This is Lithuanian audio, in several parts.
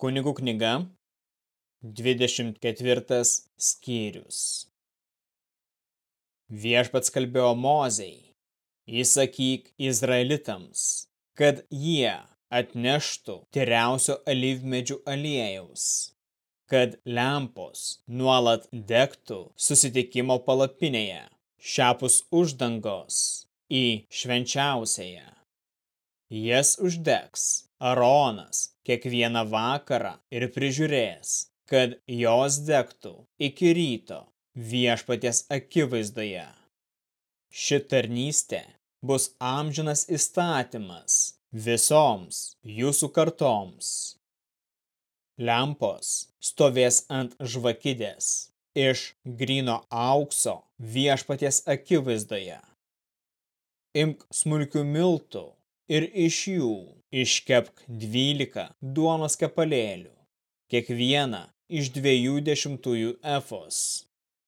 Kunigų knyga, 24 skyrius. Viešpats kalbėjo Mozei, įsakyk Izraelitams, kad jie atneštų tyriausio alyvmedžių aliejaus, kad lempos nuolat degtų susitikimo palapinėje, šiapus uždangos į švenčiausiąją. Jas uždegs Aronas kiekvieną vakarą ir prižiūrės, kad jos degtų iki ryto viešpaties akivaizdoje. Ši tarnystė bus amžinas įstatymas visoms jūsų kartoms. Lempos stovės ant žvakidės iš grino aukso viešpaties akivaizdoje. Imk smulkių miltų ir iš jų iškepk dvylika duonos kepalėlių, kiekvieną iš dviejų dešimtųjų efos.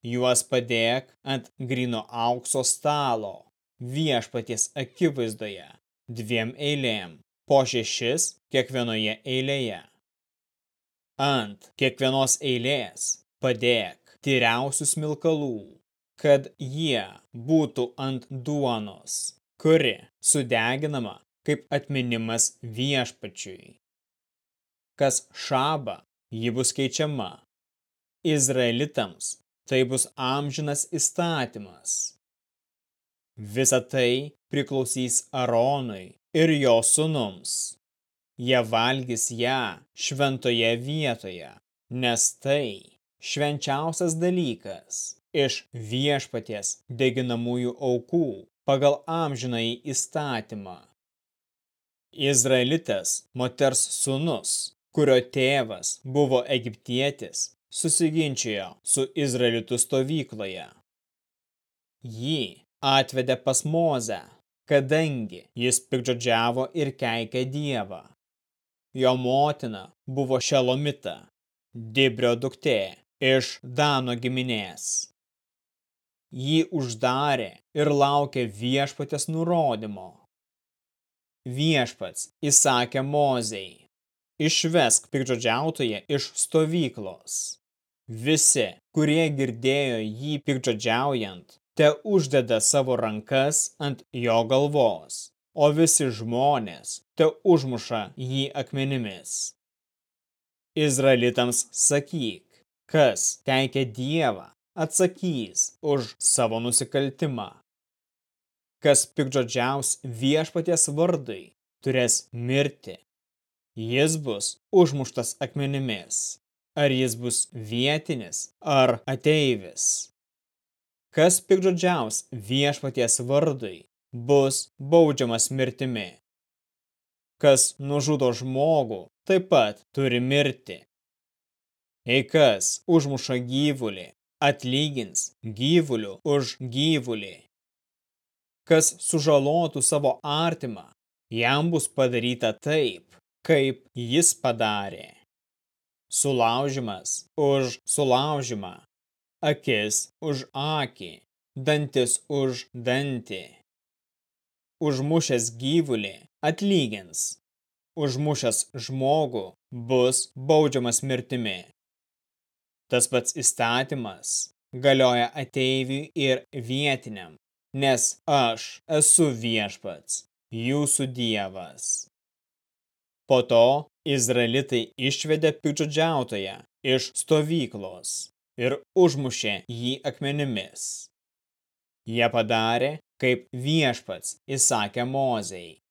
Juos padėk ant grino aukso stalo, viešpaties akivaizdoje, dviem eilėm, po šešis kiekvienoje eilėje. Ant kiekvienos eilės padėk tyriausius milkalų, kad jie būtų ant duonos, kuri sudeginama kaip atminimas viešpačiui. Kas šaba, ji bus keičiama. Izraelitams tai bus amžinas įstatymas. Visa tai priklausys Aronui ir jo sunums. Jie valgys ją šventoje vietoje, nes tai švenčiausias dalykas iš viešpaties deginamųjų aukų pagal amžinąjį įstatymą. Izraelitas moters sūnus, kurio tėvas buvo egiptietis, susiginčijo su Izraelitų stovykloje. Jį atvedė pas Mozę, kadangi jis pikdžodžiavo ir keikė Dievą. Jo motina buvo Šelomita, Dibrio duktė iš Dano giminės. Jį uždarė ir laukė viešpatės nurodymo Viešpats įsakė Mozei, išvesk pikdžodžiautoje iš stovyklos. Visi, kurie girdėjo jį pikdžodžiaujant, te uždeda savo rankas ant jo galvos, o visi žmonės te užmuša jį akmenimis. Izraelitams sakyk, kas keikia Dievą, atsakys už savo nusikaltimą kas pikdžodžiaus viešpaties vardai, turės mirti. Jis bus užmuštas akmenimis, ar jis bus vietinis ar ateivis. Kas pikdžodžiaus viešpaties vardai, bus baudžiamas mirtimi. Kas nužudo žmogų, taip pat turi mirti. Jei kas užmuša gyvulį, atlygins gyvulių už gyvulį kas sužalotų savo artimą, jam bus padaryta taip, kaip jis padarė. Sulaužimas už sulaužimą, akis už akį, dantis už dantį. Užmušęs gyvulį atlygins, užmušęs žmogų bus baudžiamas mirtimi. Tas pats įstatymas galioja ateiviui ir vietiniam, nes aš esu viešpats, jūsų dievas. Po to Izraelitai išvedė pikdžodžiautoją iš stovyklos ir užmušė jį akmenimis. Jie padarė, kaip viešpats įsakė Mozei.